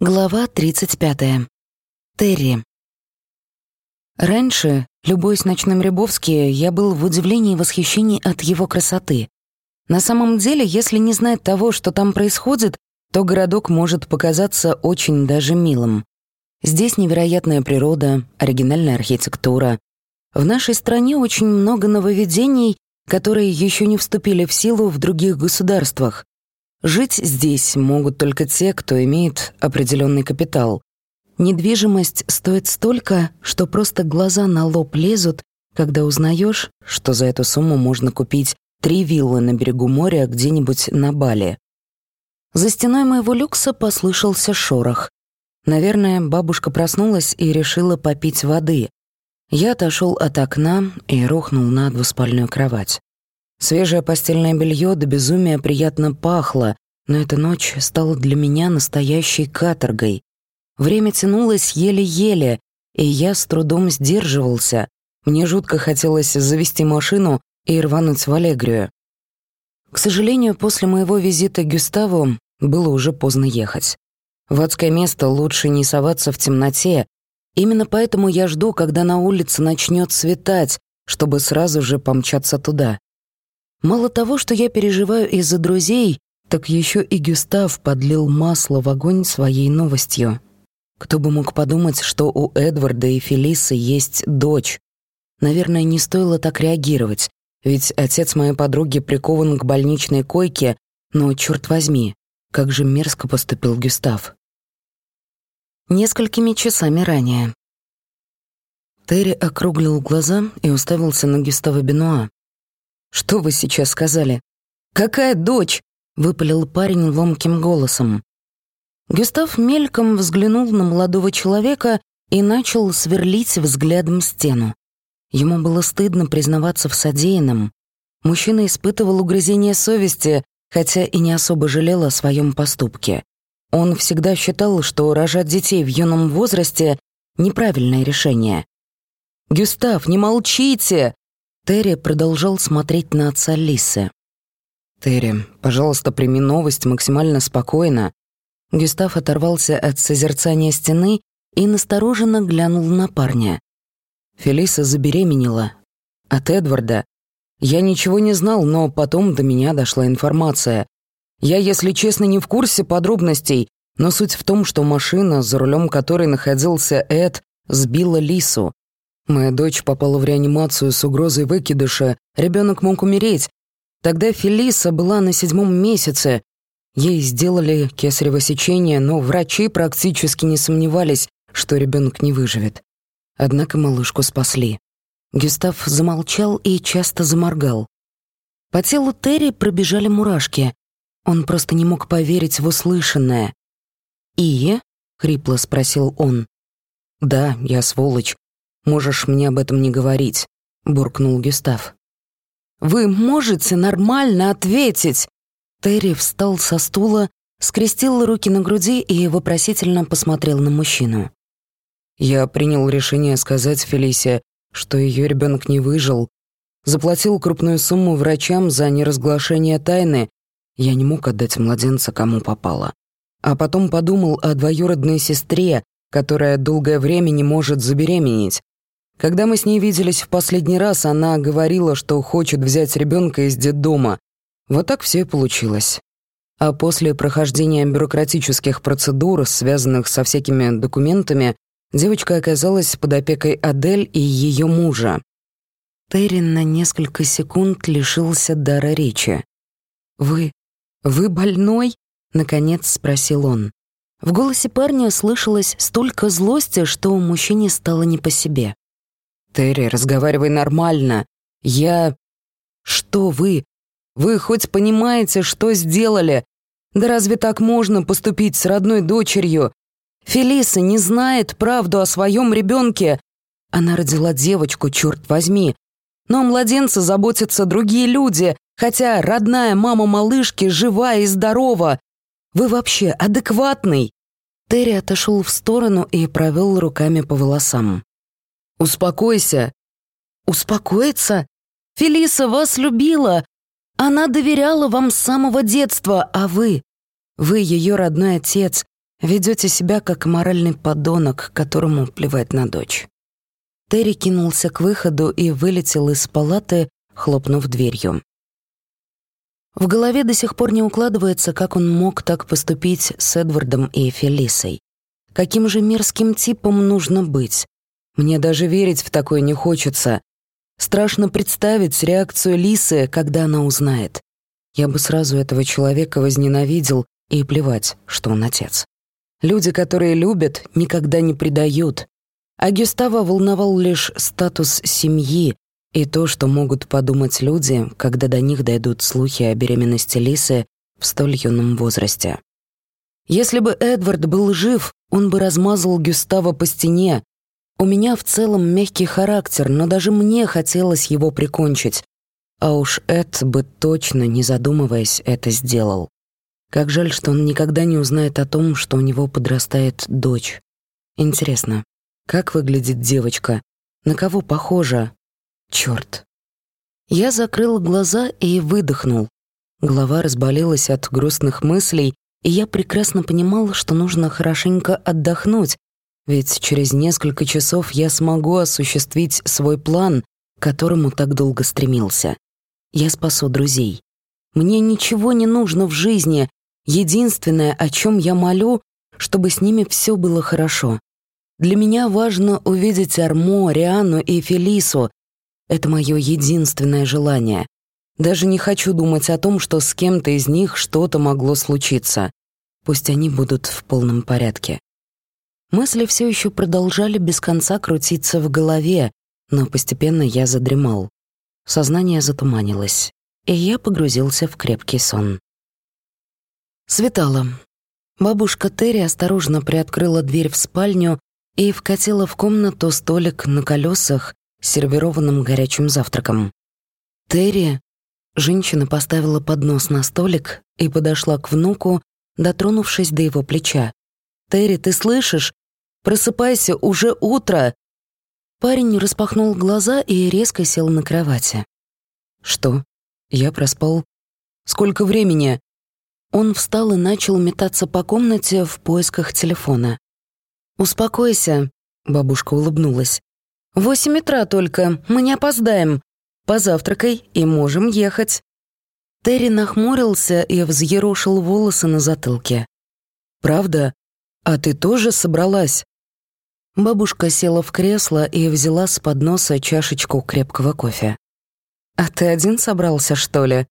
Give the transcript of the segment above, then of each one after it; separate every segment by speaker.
Speaker 1: Глава 35. Терри. Раньше, любуясь ночным Рябовски, я был в удивлении и восхищении от его красоты. На самом деле, если не знать того, что там происходит, то городок может показаться очень даже милым. Здесь невероятная природа, оригинальная архитектура. В нашей стране очень много нововведений, которые еще не вступили в силу в других государствах. Жить здесь могут только те, кто имеет определенный капитал. Недвижимость стоит столько, что просто глаза на лоб лезут, когда узнаешь, что за эту сумму можно купить три виллы на берегу моря где-нибудь на Бали. За стеной моего люкса послышался шорох. Наверное, бабушка проснулась и решила попить воды. Я отошел от окна и рухнул на двуспальную кровать. Свежее постельное белье до безумия приятно пахло, но эта ночь стала для меня настоящей каторгой. Время тянулось еле-еле, и я с трудом сдерживался. Мне жутко хотелось завести машину и рвануть в Аллегрию. К сожалению, после моего визита к Гюставу было уже поздно ехать. В адское место лучше не соваться в темноте. Именно поэтому я жду, когда на улице начнет светать, чтобы сразу же помчаться туда. Мало того, что я переживаю из-за друзей, так еще и Гюстав подлил масло в огонь своей новостью. Кто бы мог подумать, что у Эдварда и Фелисы есть дочь. Наверное, не стоило так реагировать, ведь отец моей подруги прикован к больничной койке, но, черт возьми, как же мерзко поступил Гюстав. Несколькими часами ранее. Терри округлил глаза и уставился на Гюстава Бенуа. «Что вы сейчас сказали?» «Какая дочь?» — выпалил парень ломким голосом. Гюстав мельком взглянул на молодого человека и начал сверлить взглядом стену. Ему было стыдно признаваться в содеянном. Мужчина испытывал угрызение совести, хотя и не особо жалел о своем поступке. Он всегда считал, что рожать детей в юном возрасте — неправильное решение. «Гюстав, не молчите!» Терри продолжал смотреть на отца Лисы. «Терри, пожалуйста, прими новость максимально спокойно». Гюстав оторвался от созерцания стены и настороженно глянул на парня. Фелиса забеременела. От Эдварда. Я ничего не знал, но потом до меня дошла информация. Я, если честно, не в курсе подробностей, но суть в том, что машина, за рулем которой находился Эд, сбила Лису. Моя дочь попала в реанимацию с угрозой выкидыша, ребенок мог умереть. Тогда Фелиса была на седьмом месяце. Ей сделали кесарево сечение, но врачи практически не сомневались, что ребенок не выживет. Однако малышку спасли. Гюстав замолчал и часто заморгал. По телу Терри пробежали мурашки. Он просто не мог поверить в услышанное. «И?» — хрипло спросил он. «Да, я сволочь. «Можешь мне об этом не говорить», — буркнул Гюстав. «Вы можете нормально ответить?» Терри встал со стула, скрестил руки на груди и вопросительно посмотрел на мужчину. «Я принял решение сказать Фелисе, что ее ребенок не выжил. Заплатил крупную сумму врачам за неразглашение тайны. Я не мог отдать младенца кому попало. А потом подумал о двоюродной сестре, которая долгое время не может забеременеть. Когда мы с ней виделись в последний раз, она говорила, что хочет взять ребенка из детдома. Вот так все и получилось. А после прохождения бюрократических процедур, связанных со всякими документами, девочка оказалась под опекой Адель и ее мужа. Террин на несколько секунд лишился дара речи. «Вы... вы больной?» — наконец спросил он. В голосе парня слышалось столько злости, что мужчине стало не по себе. «Терри, разговаривай нормально. Я...» «Что вы? Вы хоть понимаете, что сделали? Да разве так можно поступить с родной дочерью? Фелиса не знает правду о своем ребенке. Она родила девочку, черт возьми. Но о младенце заботятся другие люди, хотя родная мама малышки жива и здорова. Вы вообще адекватный?» Терри отошел в сторону и провел руками по волосам. «Успокойся». «Успокоиться? Фелиса вас любила. Она доверяла вам с самого детства, а вы... Вы ее родной отец. Ведете себя как моральный подонок, которому плевать на дочь». Терри кинулся к выходу и вылетел из палаты, хлопнув дверью. В голове до сих пор не укладывается, как он мог так поступить с Эдвардом и Фелисой. Каким же мерзким типом нужно быть? Мне даже верить в такое не хочется. Страшно представить реакцию Лисы, когда она узнает. Я бы сразу этого человека возненавидел, и плевать, что он отец. Люди, которые любят, никогда не предают. А Гюстава волновал лишь статус семьи, и то, что могут подумать люди, когда до них дойдут слухи о беременности Лисы в столь юном возрасте. Если бы Эдвард был жив, он бы размазал Гюстава по стене. У меня в целом мягкий характер, но даже мне хотелось его прикончить. А уж Эд бы точно, не задумываясь, это сделал. Как жаль, что он никогда не узнает о том, что у него подрастает дочь. Интересно, как выглядит девочка? На кого похожа? Чёрт. Я закрыл глаза и выдохнул. Голова разболелась от грустных мыслей, и я прекрасно понимал, что нужно хорошенько отдохнуть, ведь через несколько часов я смогу осуществить свой план, к которому так долго стремился. Я спасу друзей. Мне ничего не нужно в жизни. Единственное, о чем я молю, чтобы с ними все было хорошо. Для меня важно увидеть Армо, Риану и Фелису, это мое единственное желание. Даже не хочу думать о том, что с кем-то из них что-то могло случиться. Пусть они будут в полном порядке. Мысли все еще продолжали без конца крутиться в голове, но постепенно я задремал. Сознание затуманилось, и я погрузился в крепкий сон. Светало. Бабушка Терри осторожно приоткрыла дверь в спальню и вкатила в комнату столик на колесах сервированным горячим завтраком. Терри, женщина поставила поднос на столик и подошла к внуку, дотронувшись до его плеча. «Терри, ты слышишь? Просыпайся, уже утро!» Парень распахнул глаза и резко сел на кровати. «Что? Я проспал. Сколько времени?» Он встал и начал метаться по комнате в поисках телефона. «Успокойся», — бабушка улыбнулась. «Восемь утра только, мы не опоздаем. Позавтракай и можем ехать». Терри нахмурился и взъерошил волосы на затылке. «Правда? А ты тоже собралась?» Бабушка села в кресло и взяла с подноса чашечку крепкого кофе. «А ты один собрался, что ли?»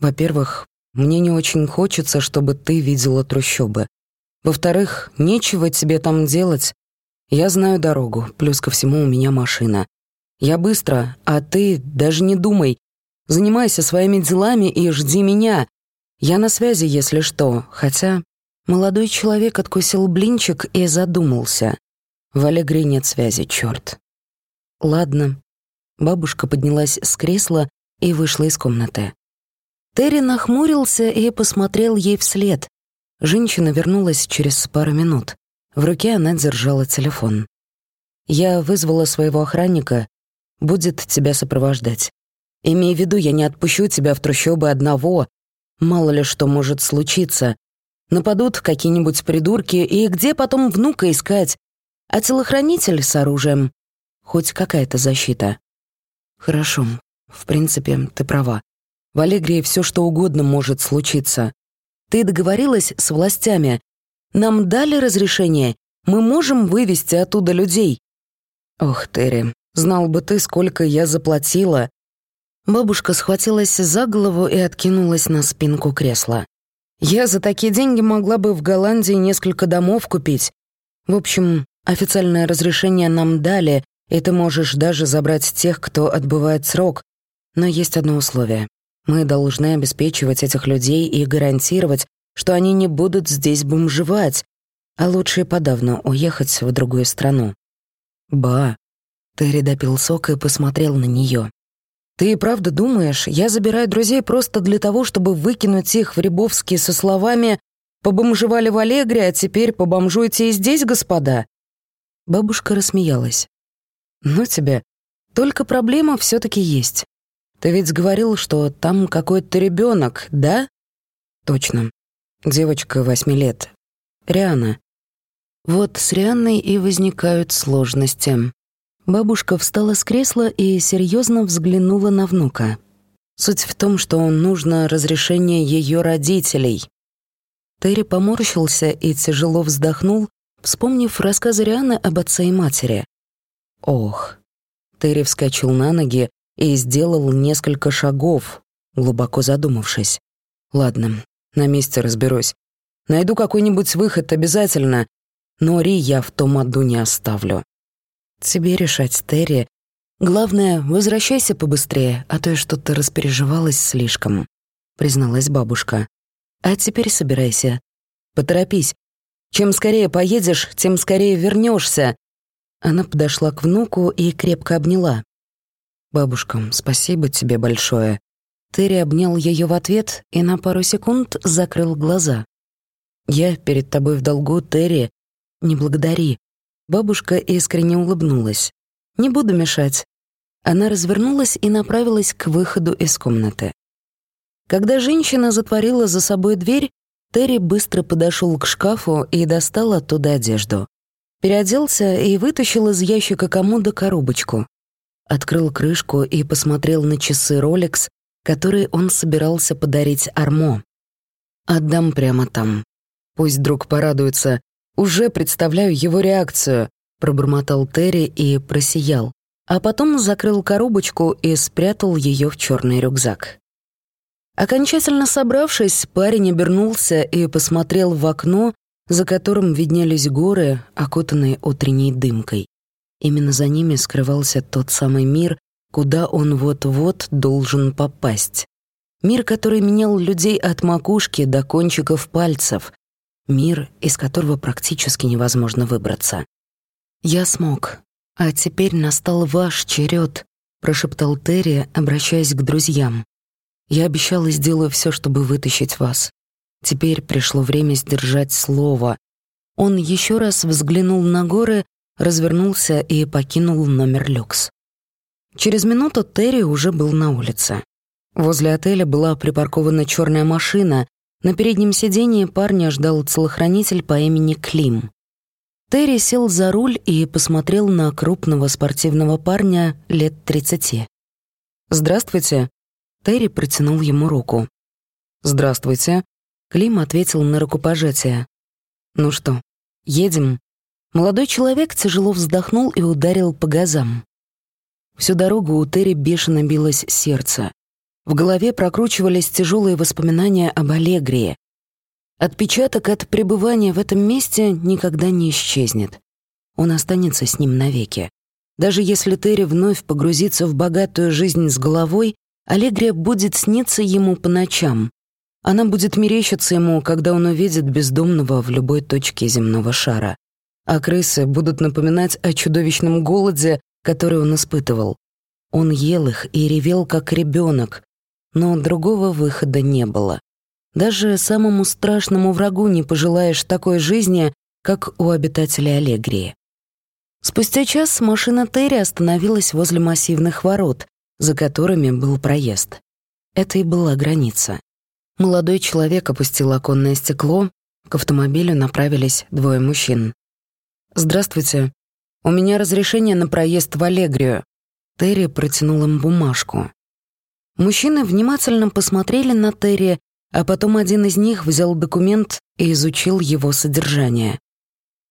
Speaker 1: «Во-первых, мне не очень хочется, чтобы ты видела трущобы. Во-вторых, нечего тебе там делать. Я знаю дорогу, плюс ко всему у меня машина. Я быстро, а ты даже не думай. Занимайся своими делами и жди меня. Я на связи, если что, хотя...» Молодой человек откусил блинчик и задумался. В Аллегре нет связи, черт. «Ладно». Бабушка поднялась с кресла и вышла из комнаты. Терри нахмурился и посмотрел ей вслед. Женщина вернулась через пару минут. В руке она держала телефон. «Я вызвала своего охранника. Будет тебя сопровождать. Имей в виду, я не отпущу тебя в трущобы одного. Мало ли что может случиться. Нападут какие-нибудь придурки, и где потом внука искать? А телохранитель с оружием? Хоть какая-то защита». «Хорошо. В принципе, ты права. В Аллегрии все что угодно может случиться. Ты договорилась с властями, нам дали разрешение. Мы можем вывести оттуда людей». «Ох, Терри, знал бы ты, сколько я заплатила». Бабушка схватилась за голову и откинулась на спинку кресла. «Я за такие деньги могла бы в Голландии несколько домов купить. В общем, официальное разрешение нам дали, и ты можешь даже забрать тех, кто отбывает срок. Но есть одно условие. Мы должны обеспечивать этих людей и гарантировать, что они не будут здесь бомжевать, а лучше и подавно уехать в другую страну. Ба. Терри допил сок и посмотрел на нее. «Ты и правда думаешь, я забираю друзей просто для того, чтобы выкинуть их в Рябовске со словами «Побомжевали в Аллегре, а теперь побомжуйте и здесь, господа?» Бабушка рассмеялась. «Ну тебе, только проблема все таки есть. Ты ведь говорил, что там какой-то ребенок, да?» «Точно. Девочка восьми лет. Риана. Вот с Рианной и возникают сложности. Бабушка встала с кресла и серьезно взглянула на внука. Суть в том, что нужно разрешение ее родителей. Терри поморщился и тяжело вздохнул, вспомнив рассказы Рианы об отце и матери. Ох. Терри вскочил на ноги и сделал несколько шагов, глубоко задумавшись. Ладно, на месте разберусь. Найду какой-нибудь выход обязательно, но Ри я в том аду не оставлю. Тебе решать, Терри. Главное, возвращайся побыстрее, а то я что-то распереживалась слишком, призналась бабушка. А теперь собирайся. Поторопись. Чем скорее поедешь, тем скорее вернешься. Она подошла к внуку и крепко обняла. «Бабушка, спасибо тебе большое». Терри обнял ее в ответ и на пару секунд закрыл глаза. «Я перед тобой в долгу, Терри. Не благодари». Бабушка искренне улыбнулась. «Не буду мешать». Она развернулась и направилась к выходу из комнаты. Когда женщина затворила за собой дверь, Терри быстро подошел к шкафу и достал оттуда одежду. Переоделся и вытащил из ящика комода коробочку. Открыл крышку и посмотрел на часы Rolex, которые он собирался подарить Армо. «Отдам прямо там. Пусть друг порадуется. Уже представляю его реакцию», — пробормотал Терри и просиял. А потом закрыл коробочку и спрятал ее в черный рюкзак. Окончательно собравшись, парень обернулся и посмотрел в окно, за которым виднелись горы, окутанные утренней дымкой. Именно за ними скрывался тот самый мир, куда он вот-вот должен попасть. Мир, который менял людей от макушки до кончиков пальцев. Мир, из которого практически невозможно выбраться. «Я смог. А теперь настал ваш черед», — прошептал Терри, обращаясь к друзьям. Я обещала сделаю все, чтобы вытащить вас. Теперь пришло время сдержать слово. Он еще раз взглянул на горы, развернулся и покинул номер люкс. Через минуту Терри уже был на улице. Возле отеля была припаркована черная машина. На переднем сиденье парня ждал телохранитель по имени Клим. Терри сел за руль и посмотрел на крупного спортивного парня лет 30. «Здравствуйте», Терри протянул ему руку. «Здравствуйте». Клим ответил на рукопожатие. «Ну что, едем?» Молодой человек тяжело вздохнул и ударил по газам. Всю дорогу у Терри бешено билось сердце. В голове прокручивались тяжелые воспоминания об Аллегрии. Отпечаток от пребывания в этом месте никогда не исчезнет. Он останется с ним навеки. Даже если Терри вновь погрузится в богатую жизнь с головой, Аллегрия будет сниться ему по ночам. Она будет мерещиться ему, когда он увидит бездомного в любой точке земного шара. А крысы будут напоминать о чудовищном голоде, который он испытывал. Он ел их и ревел, как ребенок, но другого выхода не было. Даже самому страшному врагу не пожелаешь такой жизни, как у обитателей Аллегрии. Спустя час машина Терри остановилась возле массивных ворот, за которыми был проезд. Это и была граница. Молодой человек опустил оконное стекло, к автомобилю направились двое мужчин. «Здравствуйте. У меня разрешение на проезд в Аллегрию». Терри протянул им бумажку. Мужчины внимательно посмотрели на Терри, а потом один из них взял документ и изучил его содержание.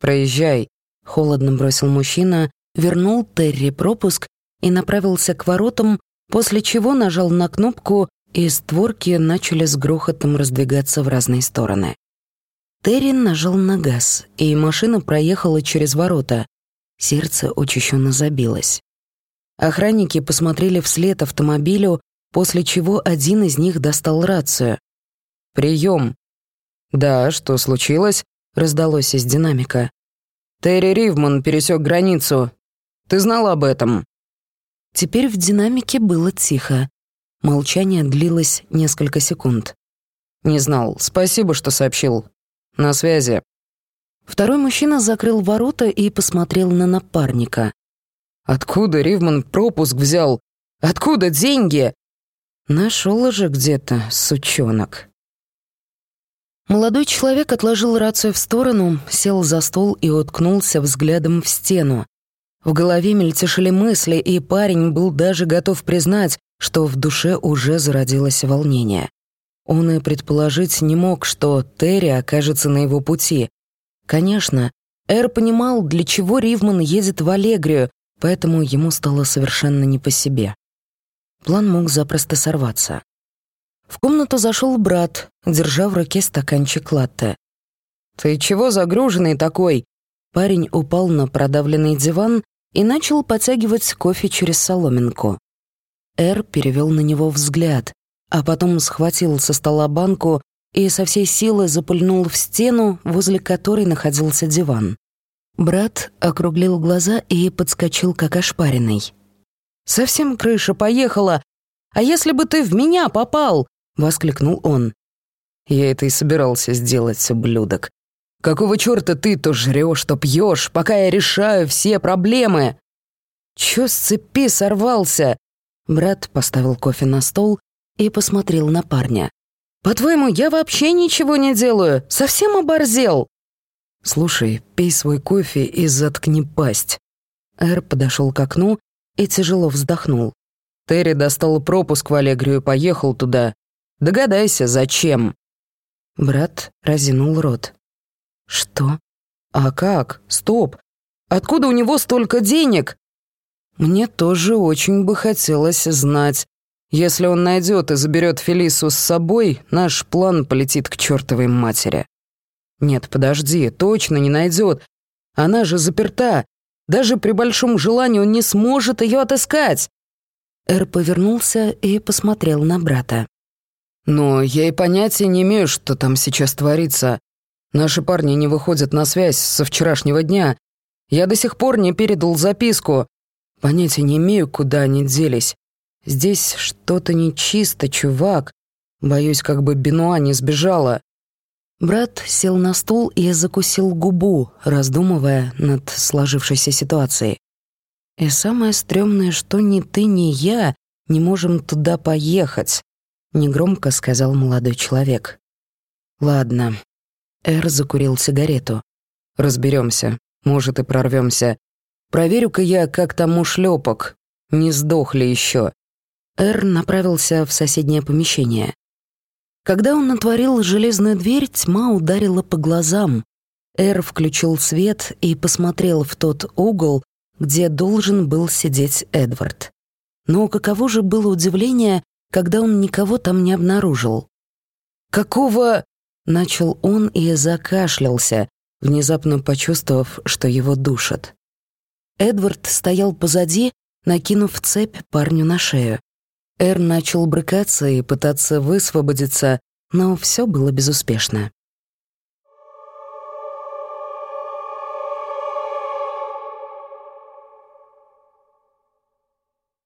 Speaker 1: «Проезжай», — холодно бросил мужчина, вернул Терри пропуск и направился к воротам, после чего нажал на кнопку, и створки начали с грохотом раздвигаться в разные стороны. Терри нажал на газ, и машина проехала через ворота. Сердце учащенно забилось. Охранники посмотрели вслед автомобилю, после чего один из них достал рацию. «Прием!» «Да, что случилось?» — раздалось из динамика. «Терри Ривман пересек границу. Ты знал об этом?» Теперь в динамике было тихо. Молчание длилось несколько секунд. «Не знал. Спасибо, что сообщил. На связи». Второй мужчина закрыл ворота и посмотрел на напарника. «Откуда Ривман пропуск взял? Откуда деньги?» «Нашел же где-то, сучонок». Молодой человек отложил рацию в сторону, сел за стол и уткнулся взглядом в стену. В голове мельтешили мысли, и парень был даже готов признать, что в душе уже зародилось волнение. Он и предположить не мог, что Терри окажется на его пути. Конечно, Эр понимал, для чего Ривман едет в Аллегрию, поэтому ему стало совершенно не по себе. План мог запросто сорваться. В комнату зашел брат, держа в руке стаканчик латте. «Ты чего загруженный такой?» Парень упал на продавленный диван и начал подтягивать кофе через соломинку. Эр перевел на него взгляд, а потом схватил со стола банку и со всей силы запульнул в стену, возле которой находился диван. Брат округлил глаза и подскочил, как ошпаренный. «Совсем крыша поехала! А если бы ты в меня попал?» — воскликнул он. «Я это и собирался сделать, ублюдок. Какого чёрта ты то жрёшь, то пьёшь, пока я решаю все проблемы?» «Чё с цепи сорвался?» Брат поставил кофе на стол и посмотрел на парня. «По-твоему, я вообще ничего не делаю? Совсем оборзел?» «Слушай, пей свой кофе и заткни пасть». Эр подошел к окну и тяжело вздохнул. Терри достал пропуск в Аллегрию и поехал туда. Догадайся, зачем?» Брат разинул рот. «Что? А как? Стоп! Откуда у него столько денег?» «Мне тоже очень бы хотелось знать. Если он найдет и заберет Фелису с собой, наш план полетит к чертовой матери». «Нет, подожди, точно не найдет. Она же заперта. Даже при большом желании он не сможет ее отыскать». Эр повернулся и посмотрел на брата. Но я и понятия не имею, что там сейчас творится. Наши парни не выходят на связь со вчерашнего дня. Я до сих пор не передал записку. Понятия не имею, куда они делись. Здесь что-то нечисто, чувак. Боюсь, как бы Бенуа не сбежала». Брат сел на стул и закусил губу, раздумывая над сложившейся ситуацией. «И самое стрёмное, что ни ты, ни я не можем туда поехать. — негромко сказал молодой человек. «Ладно». Эр закурил сигарету. Разберемся, может и прорвемся. Проверю-ка я, как там у шлепок. Не сдохли еще. Эр направился в соседнее помещение. Когда он натворил железную дверь, тьма ударила по глазам. Эр включил свет и посмотрел в тот угол, где должен был сидеть Эдвард. Но каково же было удивление, когда он никого там не обнаружил. «Какого...» — начал он и закашлялся, внезапно почувствовав, что его душат. Эдвард стоял позади, накинув цепь парню на шею. Эр начал брыкаться и пытаться высвободиться, но все было безуспешно.